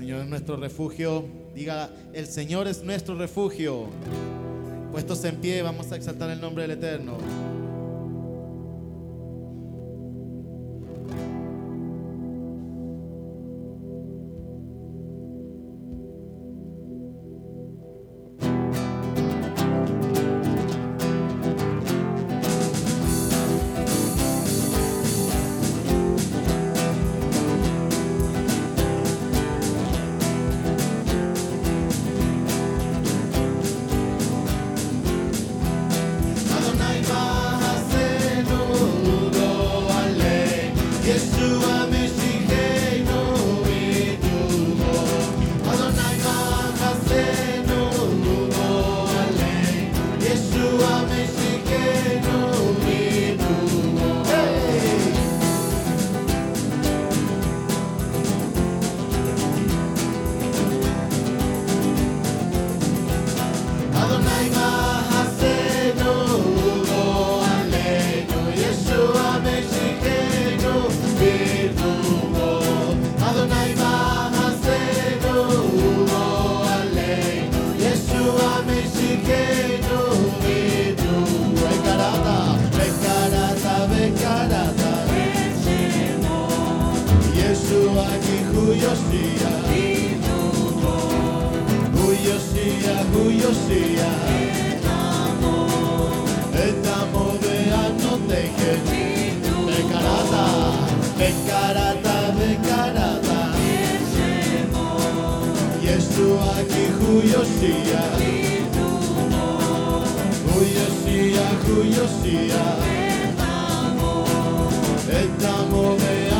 Señor es nuestro refugio. Diga, el Señor es nuestro refugio. Puestos en pie, vamos a exaltar el nombre del Eterno. Yeshua Kihu Yoshia Huyosia, Huyosia Etamo de Anoteke Bekarata, Bekarata, Bekarata Yeshua ki Huyosia Huyosia, Huyosia Etamo de Anoteke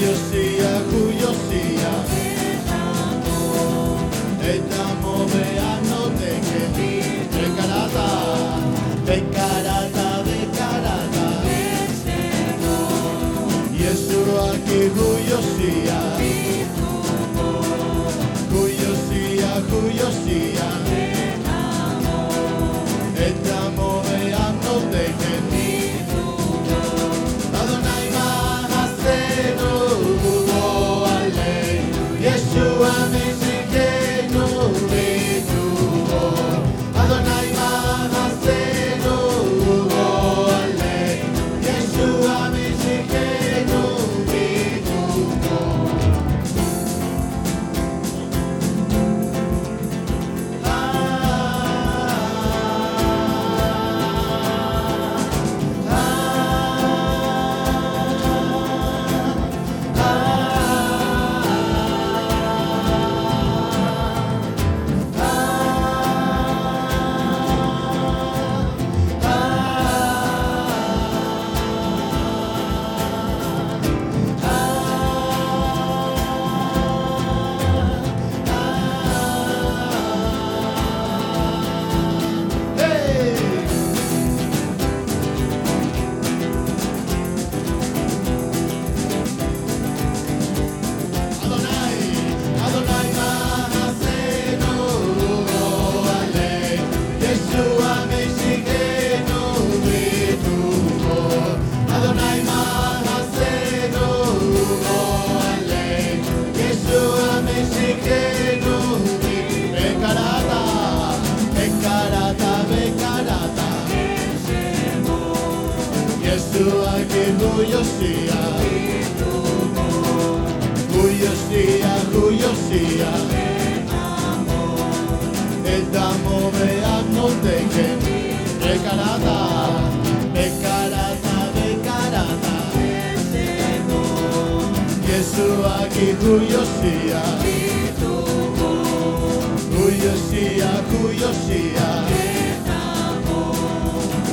Yoshia Huyosia, Huyosia Etamo veano de que Bekarata, Bekarata, Bekarata Yeshua ki Huyosia Huyosia, Ιωσία, του Ιωσία, του Ιωσία, του Ιωσία,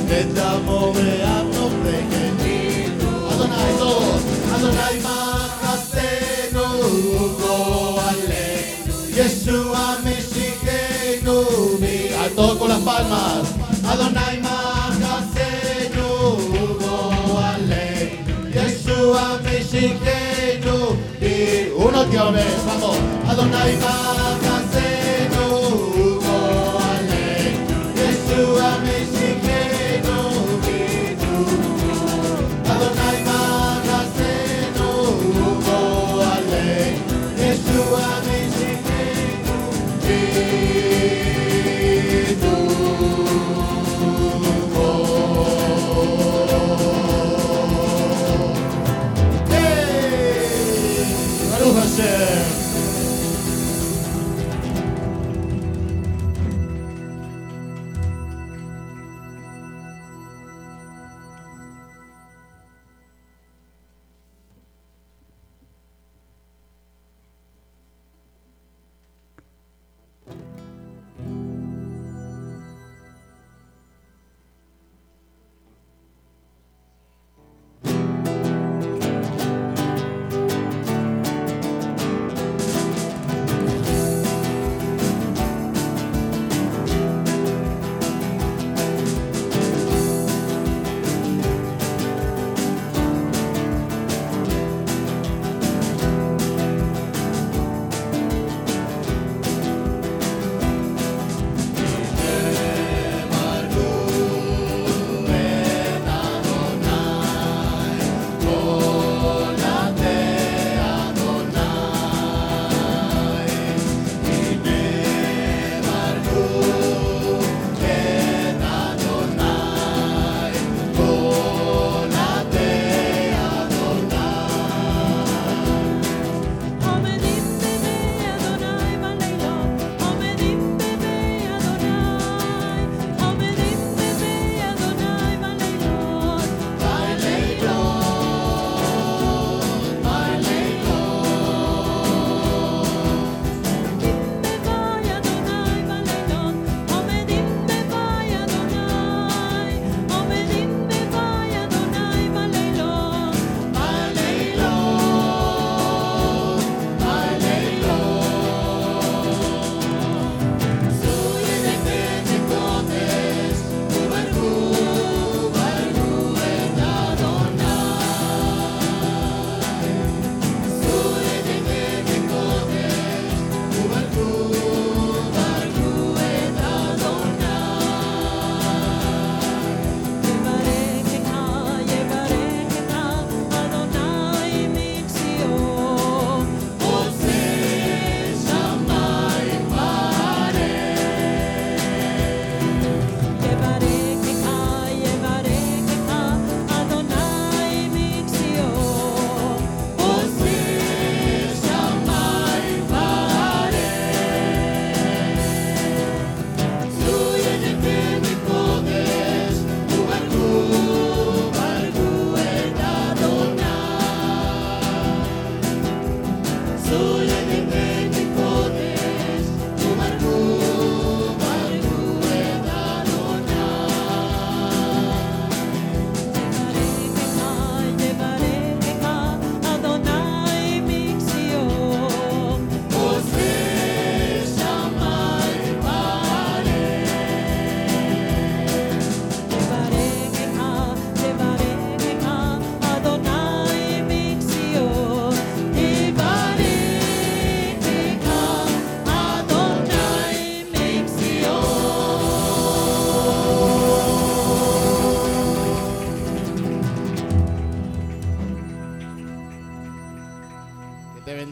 Μεταμό με άπνο πρέχε Αδωνάι το Αδωνάι μαχαστένο Ουγό αλέ. Γεσού αμυσικένο Κατώ κολλα πάλμας Αδωνάι μαχαστένο Ουγό αλέ. Γεσού αμυσικένο vamos, Adonai.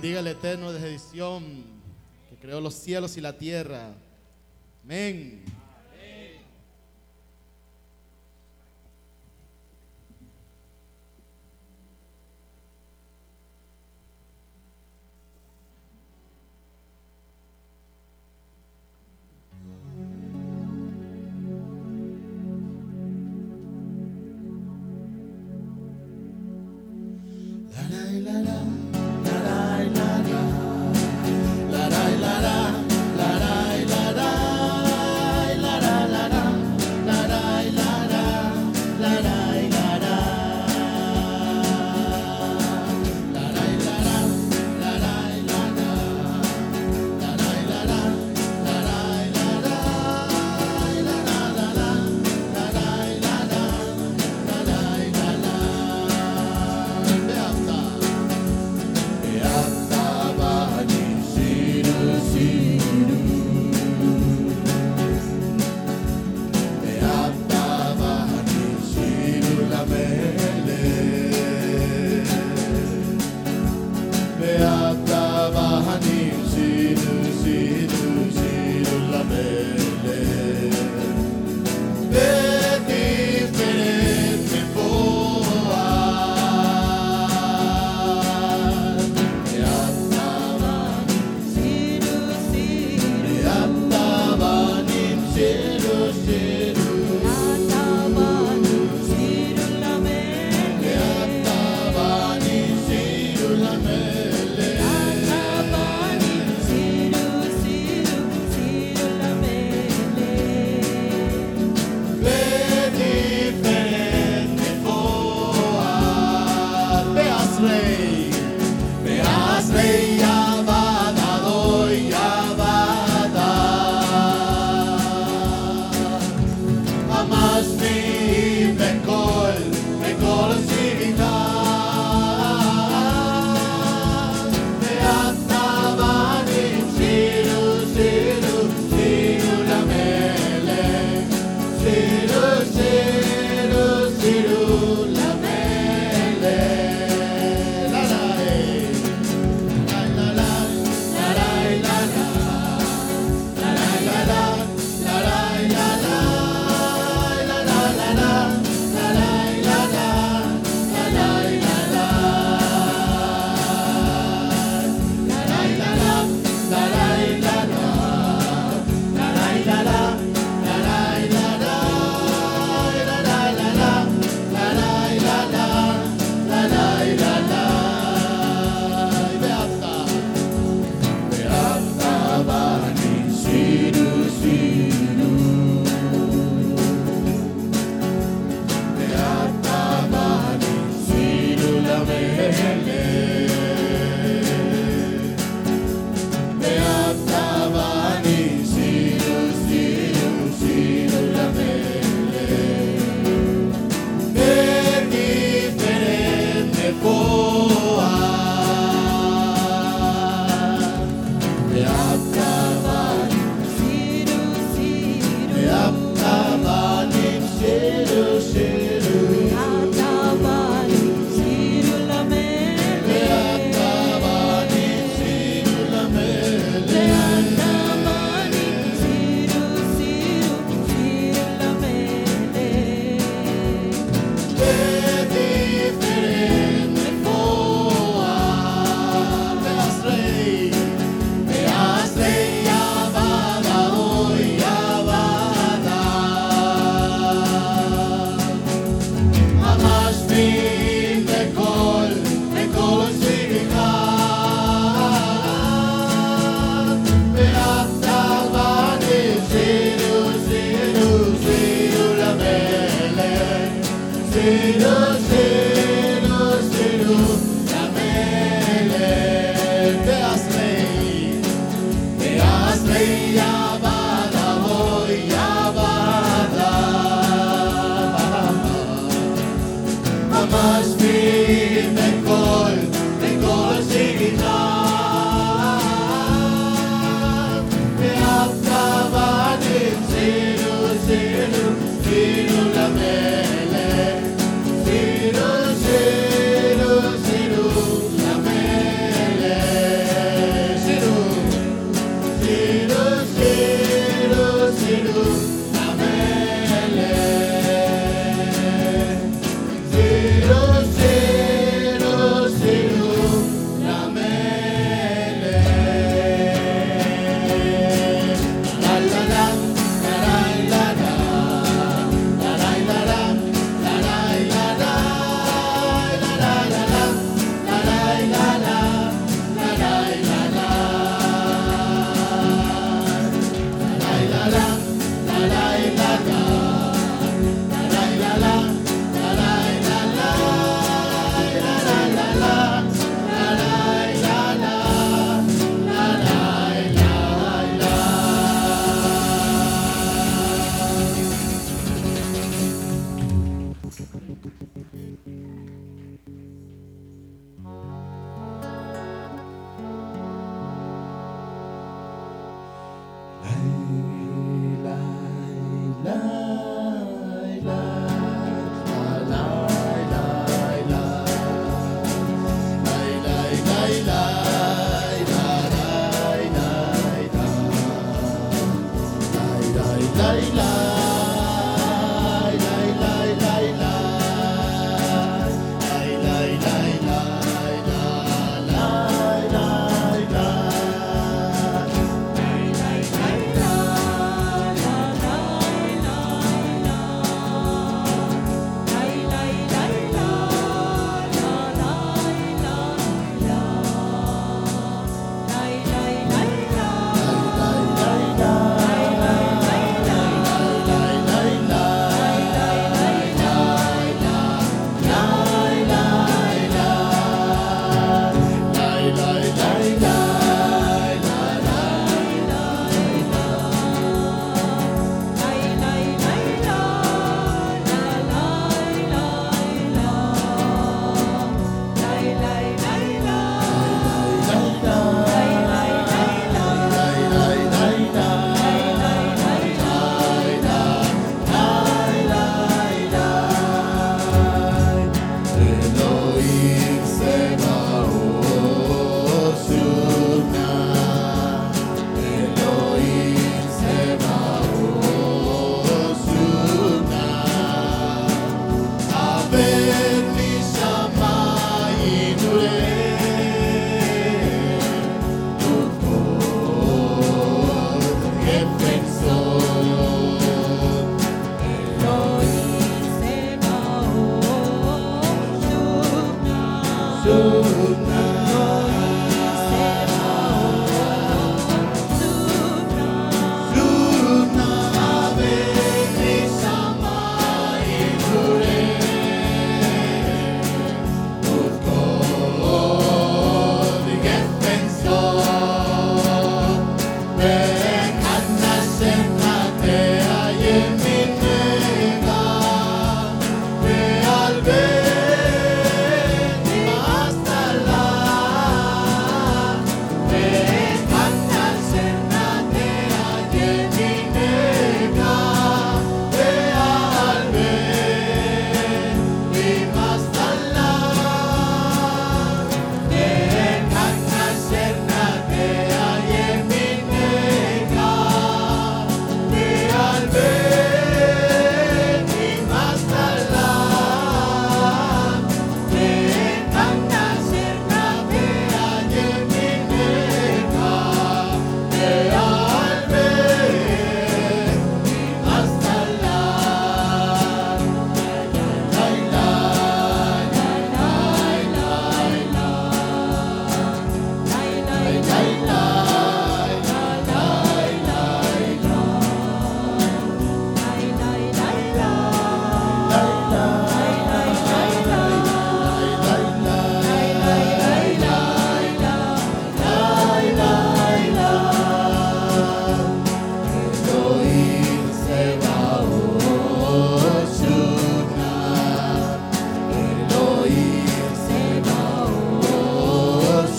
bendiga el Eterno desde Edición, que creó los cielos y la tierra.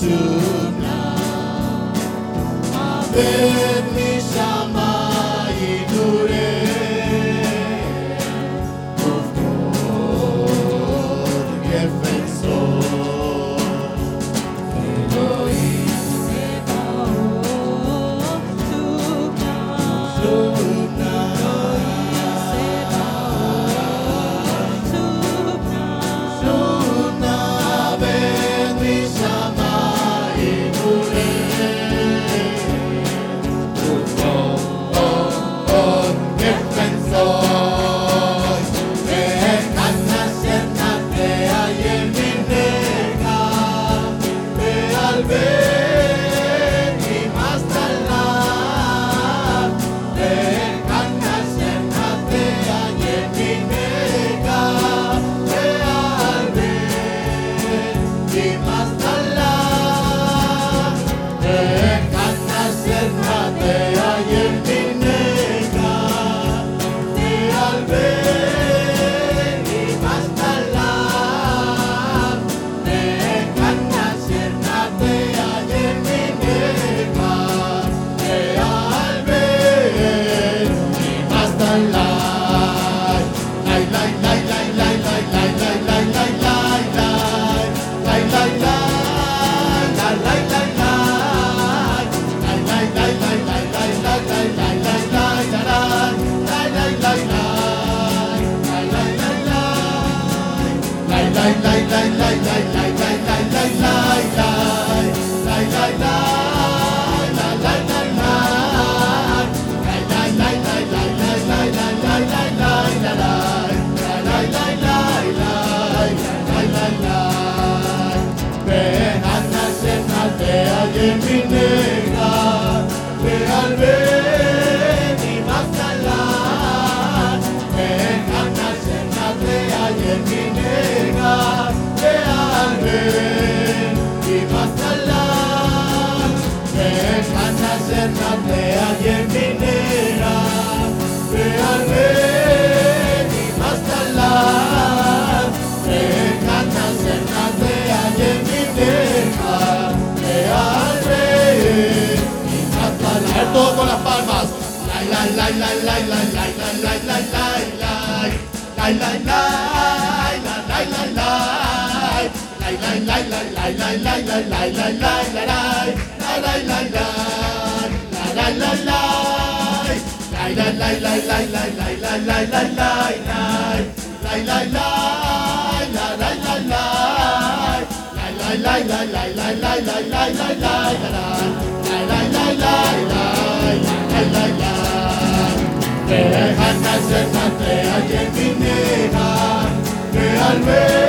to now. Amen. like, like. Con las palmas. Ve albe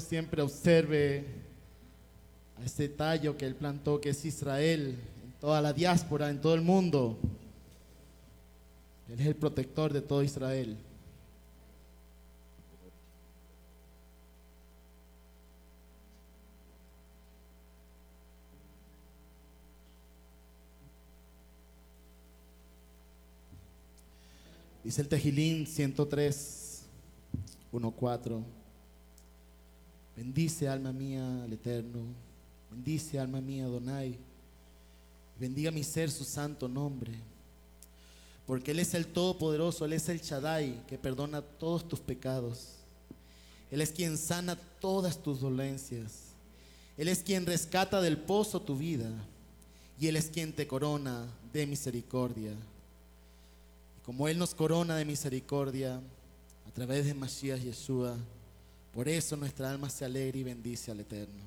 Siempre observe a ese tallo que Él plantó, que es Israel, en toda la diáspora, en todo el mundo. Él es el protector de todo Israel. Dice el Tejilín 103, 1.4. Bendice alma mía al Eterno. Bendice alma mía Adonai. Bendiga mi ser su santo nombre. Porque Él es el Todopoderoso, Él es el Shaddai que perdona todos tus pecados. Él es quien sana todas tus dolencias. Él es quien rescata del pozo tu vida. Y Él es quien te corona de misericordia. Y como Él nos corona de misericordia a través de Mashiach Yeshua, por eso nuestra alma se alegra y bendice al Eterno.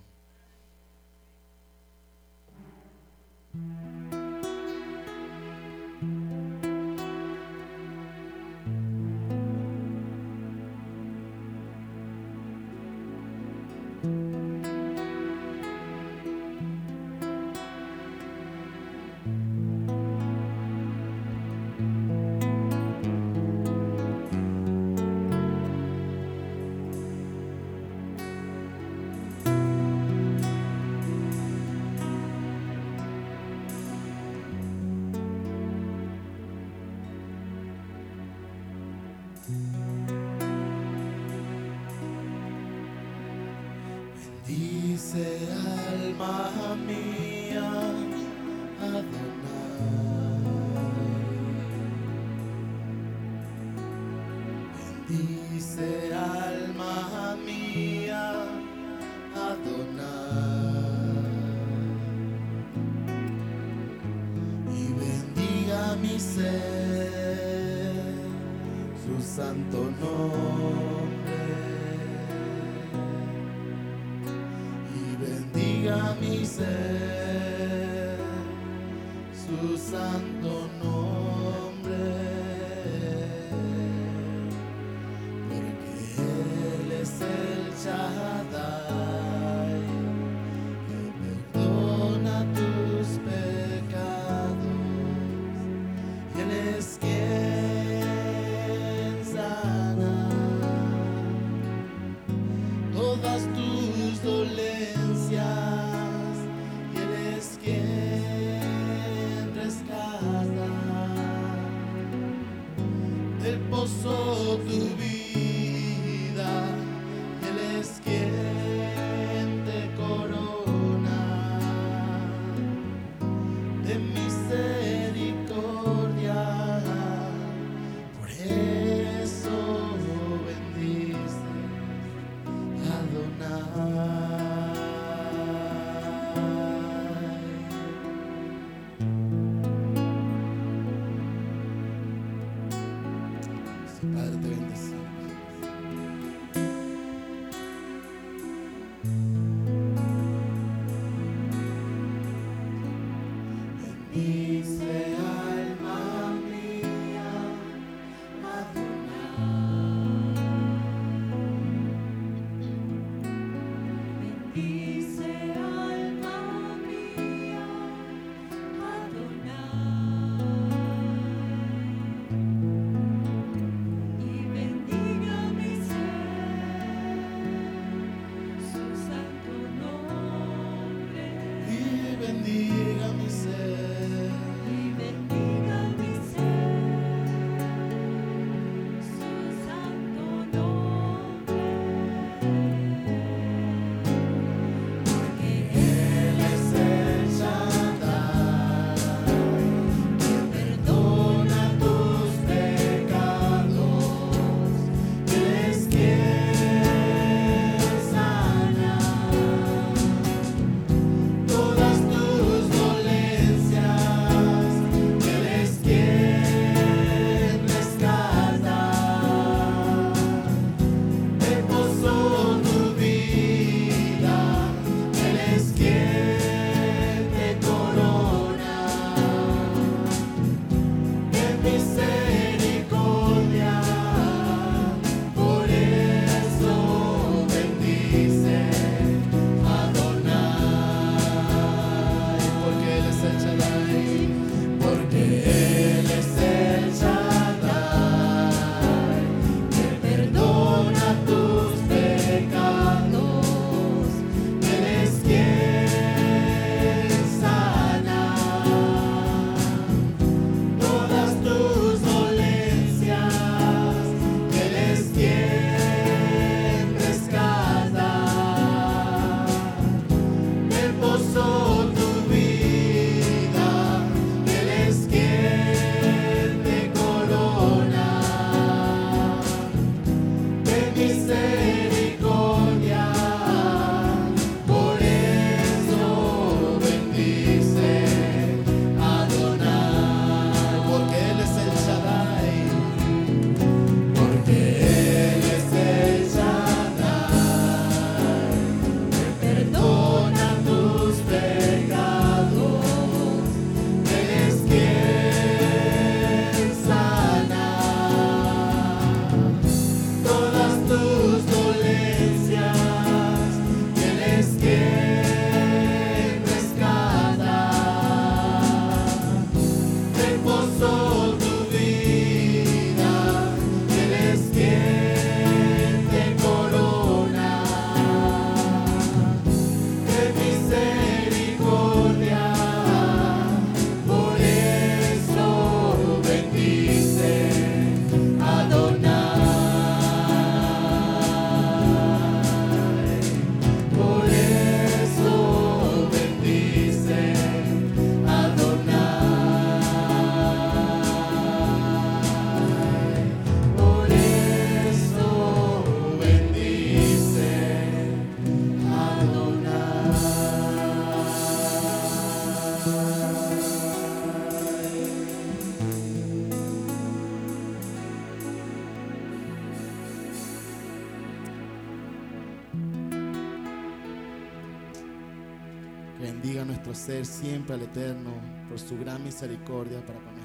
complacer siempre al Eterno por su gran misericordia para con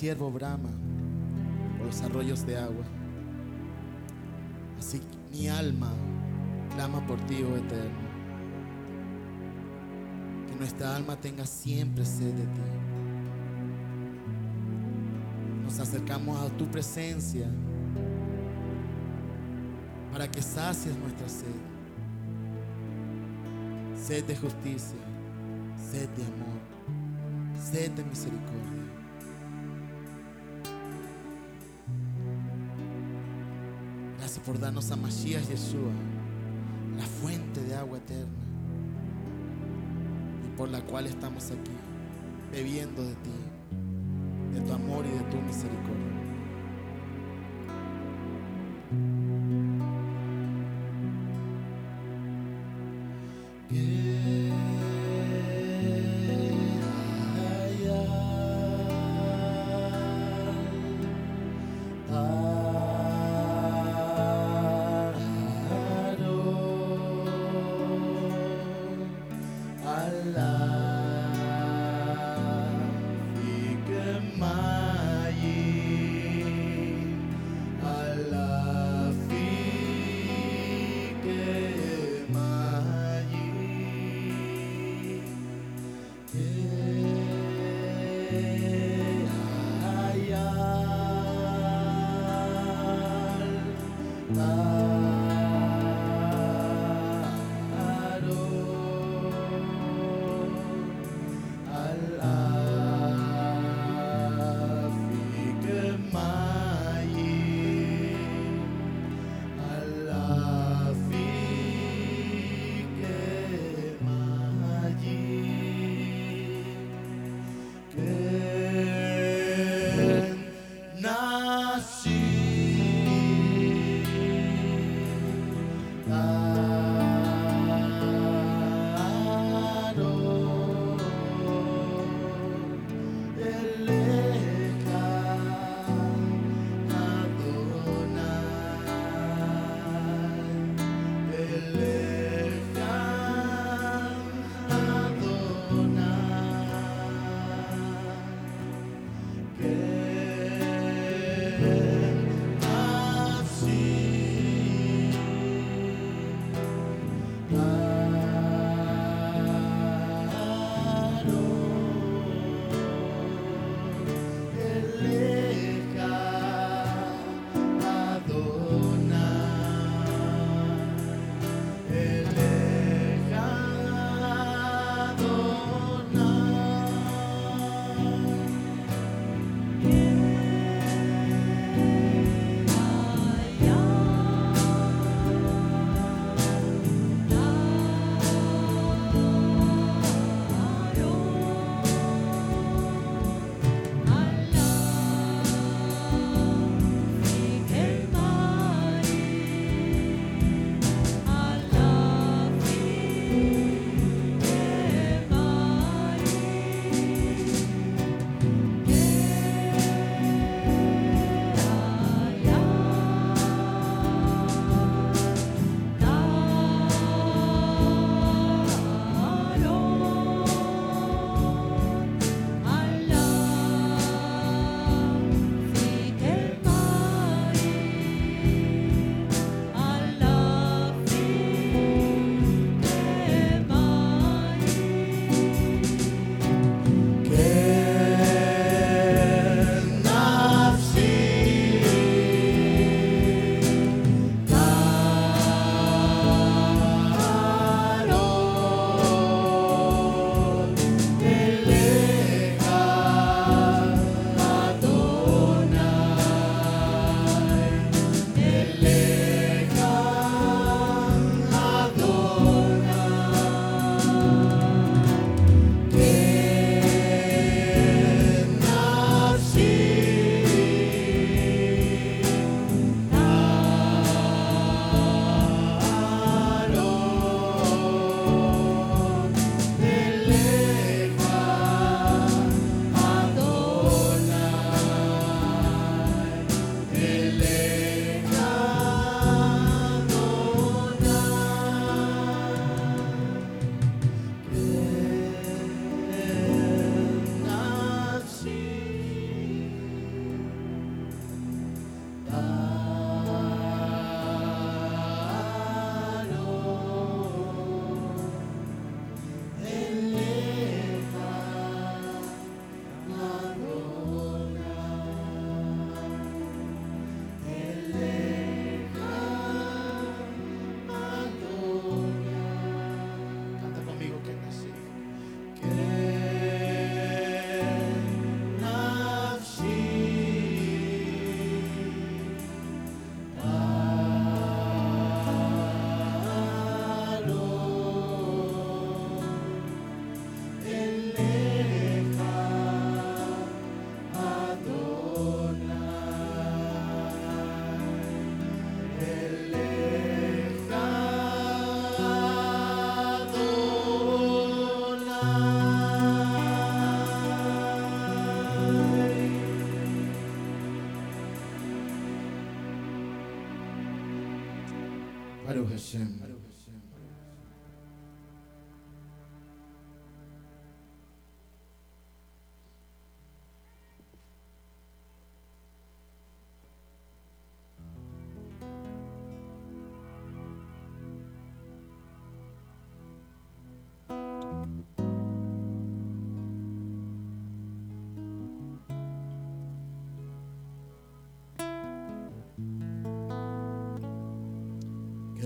siervo brama por los arroyos de agua. Así mi alma clama por ti, oh eterno. Que nuestra alma tenga siempre sed de ti. Nos acercamos a tu presencia para que sacies nuestra sed. Sed de justicia, sed de amor, sed de misericordia. Por darnos a Mashiach Yeshua, la fuente de agua eterna, y por la cual estamos aquí, bebiendo de ti, de tu amor y de tu misericordia.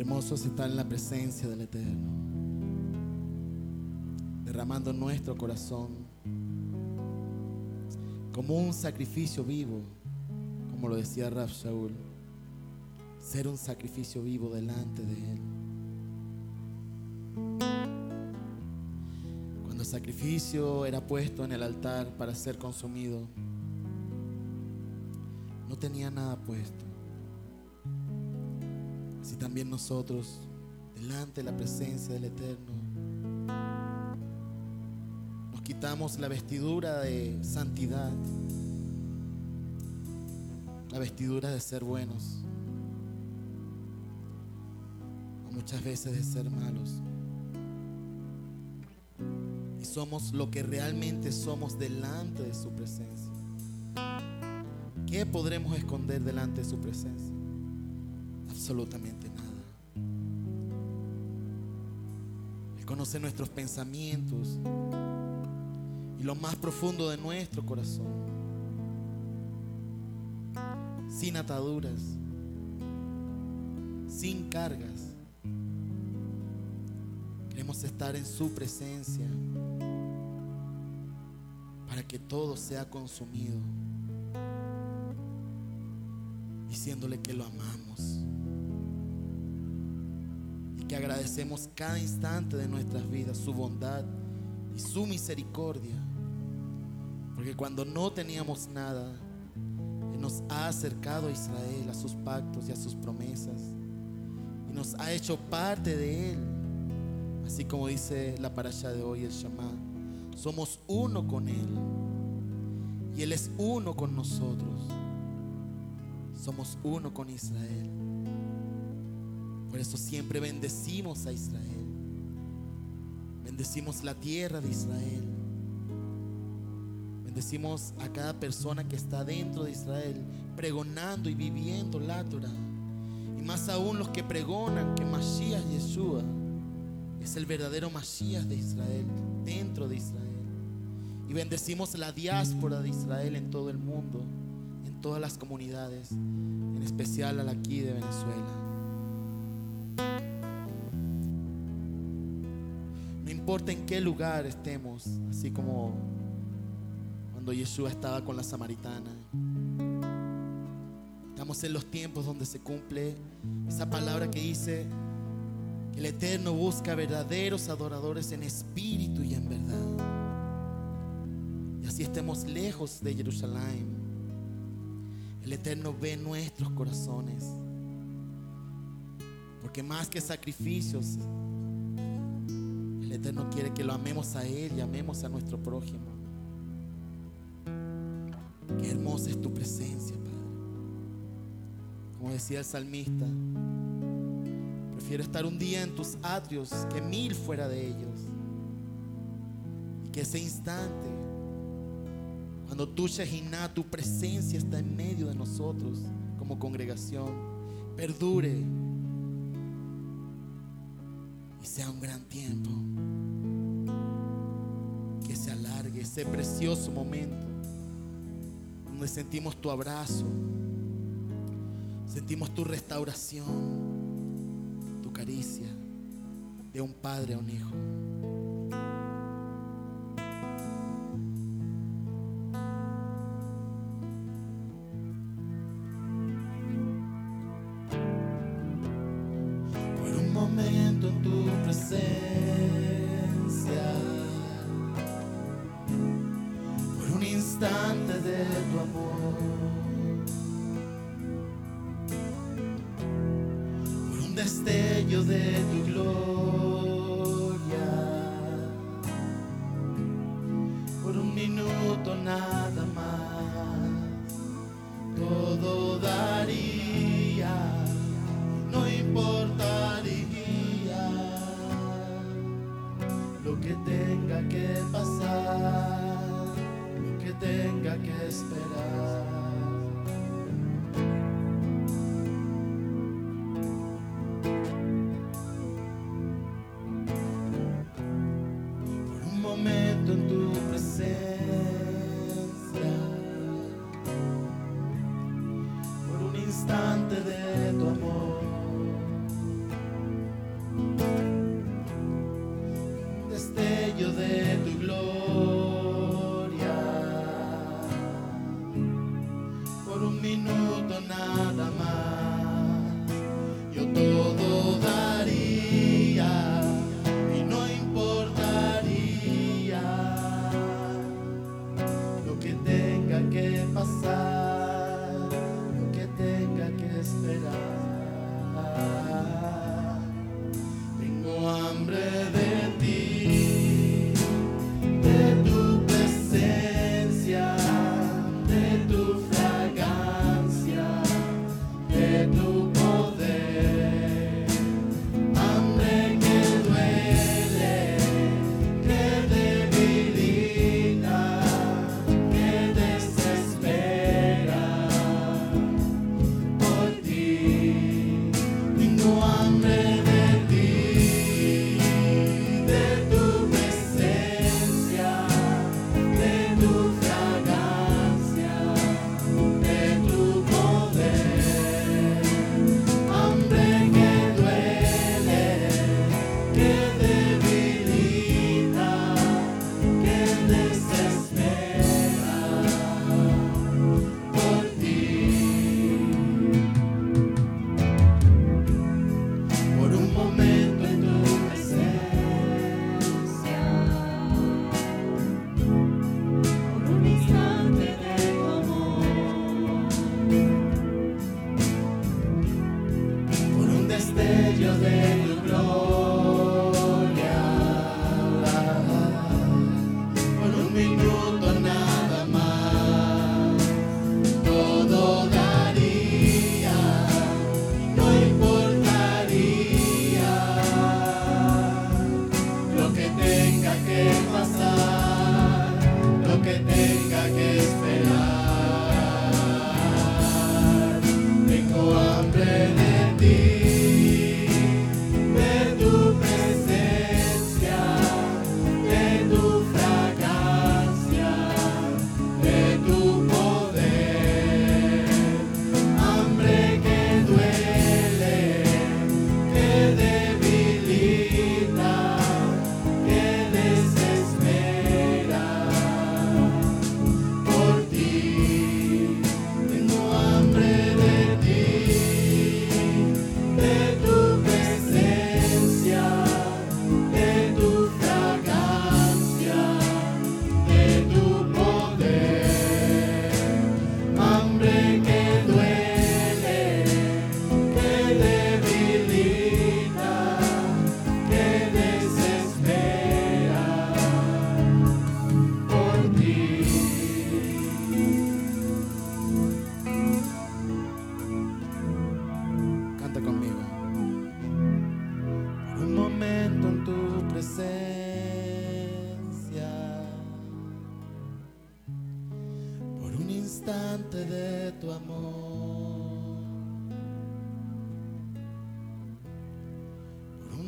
Hermoso es estar en la presencia del Eterno, derramando nuestro corazón como un sacrificio vivo, como lo decía Raf Shaul, ser un sacrificio vivo delante de Él. Cuando el sacrificio era puesto en el altar para ser consumido, no tenía nada puesto. También nosotros, delante de la presencia del Eterno, nos quitamos la vestidura de santidad, la vestidura de ser buenos, o muchas veces de ser malos. Y somos lo que realmente somos delante de su presencia. ¿Qué podremos esconder delante de su presencia? Absolutamente nada. Él conoce nuestros pensamientos y lo más profundo de nuestro corazón. Sin ataduras, sin cargas. Queremos estar en su presencia para que todo sea consumido diciéndole que lo amamos agradecemos cada instante de nuestras vidas su bondad y su misericordia. Porque cuando no teníamos nada, Él nos ha acercado a Israel, a sus pactos y a sus promesas, y nos ha hecho parte de Él. Así como dice la parasha de hoy, el Shema, somos uno con Él, y Él es uno con nosotros somos uno con Israel. Por eso siempre bendecimos a Israel. Bendecimos la tierra de Israel. Bendecimos a cada persona que está dentro de Israel, pregonando y viviendo la Torah. Y más aún los que pregonan que Mashiach Yeshua es el verdadero Mashiach de Israel, dentro de Israel. Y bendecimos la diáspora de Israel en todo el mundo todas las comunidades, en especial a la aquí de Venezuela. Importa en qué lugar estemos, así como cuando Yeshua estaba con la samaritana. Estamos en los tiempos donde se cumple esa palabra que dice que el Eterno busca verdaderos adoradores en espíritu y en verdad. Y así estemos lejos de Jerusalén. El Eterno ve nuestros corazones. Porque más que sacrificios, el Eterno quiere que lo amemos a Él y amemos a nuestro prójimo. Qué hermosa es tu presencia, Padre. Como decía el salmista, prefiero estar un día en tus atrios que mil fuera de ellos. Y que ese instante cuando tu Shekinah, tu presencia está en medio de nosotros como congregación, perdure y sea un gran tiempo. Ese precioso momento donde sentimos tu abrazo, sentimos tu restauración, tu caricia de un padre a un hijo.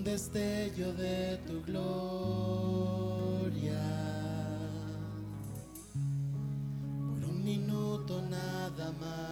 destello de tu gloria. Por un minuto nada más.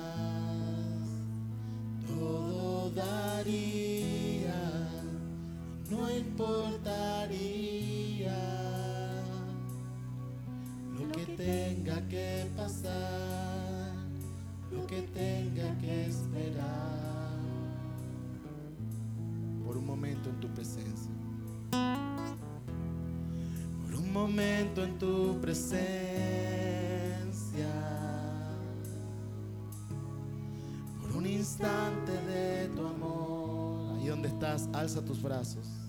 Alza tus brazos.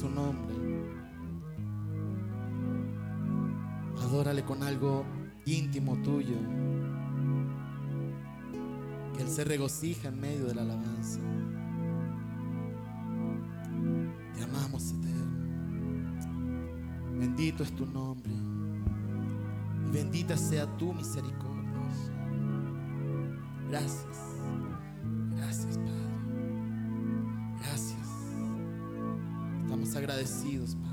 Su nombre. Adórale con algo íntimo tuyo. Que Él se regocija en medio de la alabanza. Te amamos, Eterno. Bendito es tu nombre. Y bendita sea tu misericordia. Gracias. Agradecidos, Padre.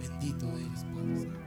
Bendito eres, Padre